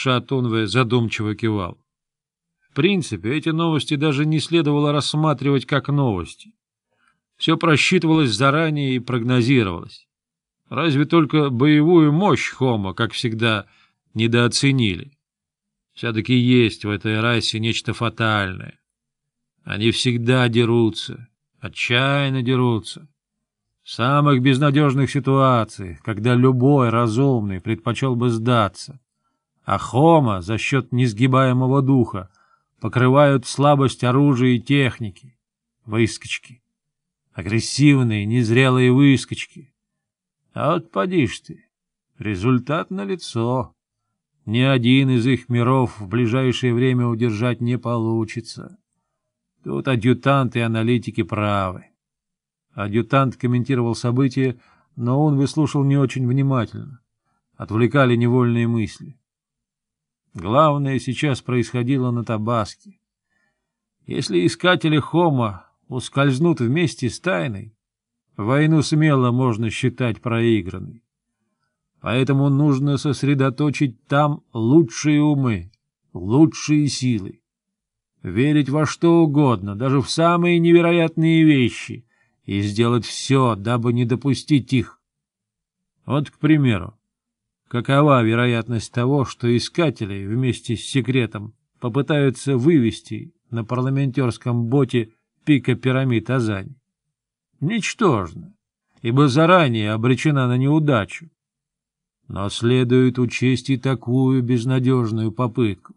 Шатунве задумчиво кивал. В принципе, эти новости даже не следовало рассматривать как новости. Все просчитывалось заранее и прогнозировалось. Разве только боевую мощь Хома, как всегда, недооценили. Все-таки есть в этой расе нечто фатальное. Они всегда дерутся, отчаянно дерутся. В самых безнадежных ситуациях, когда любой разумный предпочел бы сдаться а Хома за счет несгибаемого духа покрывают слабость оружия и техники. Выскочки. Агрессивные, незрелые выскочки. А вот поди ж ты. Результат налицо. Ни один из их миров в ближайшее время удержать не получится. Тут адъютант и аналитики правы. Адъютант комментировал события, но он выслушал не очень внимательно. Отвлекали невольные мысли. Главное сейчас происходило на Табаске. Если искатели Хома ускользнут вместе с тайной, войну смело можно считать проигранной. Поэтому нужно сосредоточить там лучшие умы, лучшие силы. Верить во что угодно, даже в самые невероятные вещи, и сделать все, дабы не допустить их. Вот, к примеру, какова вероятность того, что искатели вместе с секретом попытаются вывести на парламентерском боте пика пирамид Азань? Ничтожно, ибо заранее обречена на неудачу. Но следует учесть и такую безнадежную попытку.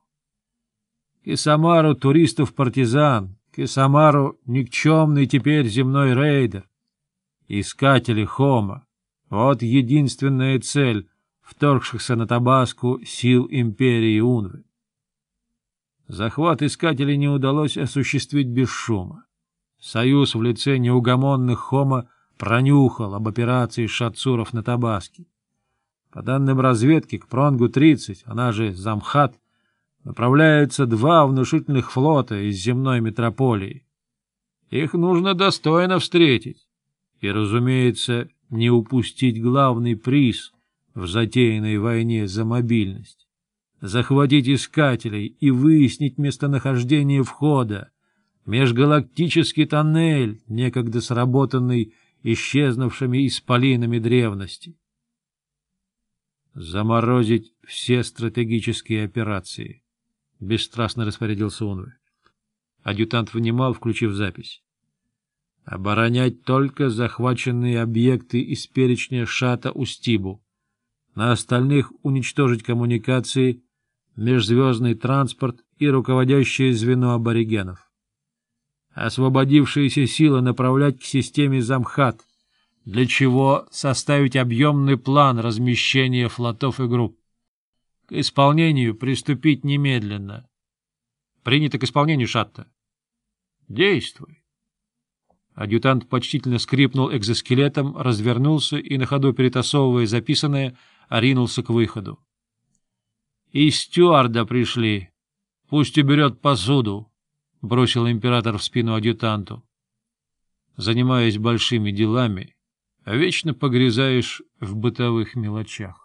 Кисамару туристов-партизан, Кисамару никчемный теперь земной рейдер, искатели Хома. Вот единственная цель, вторгшихся на Табаску сил империи Унвы. Захват искателей не удалось осуществить без шума. Союз в лице неугомонных Хома пронюхал об операции шатсуров на Табаске. По данным разведки, к Пронгу-30, она же Замхат, направляются два внушительных флота из земной метрополии. Их нужно достойно встретить и, разумеется, не упустить главный приз — в затеянной войне за мобильность, захватить искателей и выяснить местонахождение входа, межгалактический тоннель, некогда сработанный исчезнувшими исполинами древности. «Заморозить все стратегические операции», — бесстрастно распорядился он. Адъютант внимал, включив запись. «Оборонять только захваченные объекты из перечня шата Устибу на остальных уничтожить коммуникации, межзвездный транспорт и руководящее звено аборигенов. Освободившиеся силы направлять к системе Замхат, для чего составить объемный план размещения флотов и групп. К исполнению приступить немедленно. Принято к исполнению, Шатта. Действуй. Адъютант почтительно скрипнул экзоскелетом, развернулся и, на ходу перетасовывая записанное, — а ринулся к выходу. — И стюарда пришли. Пусть уберет посуду, — бросил император в спину адъютанту. Занимаясь большими делами, вечно погрязаешь в бытовых мелочах.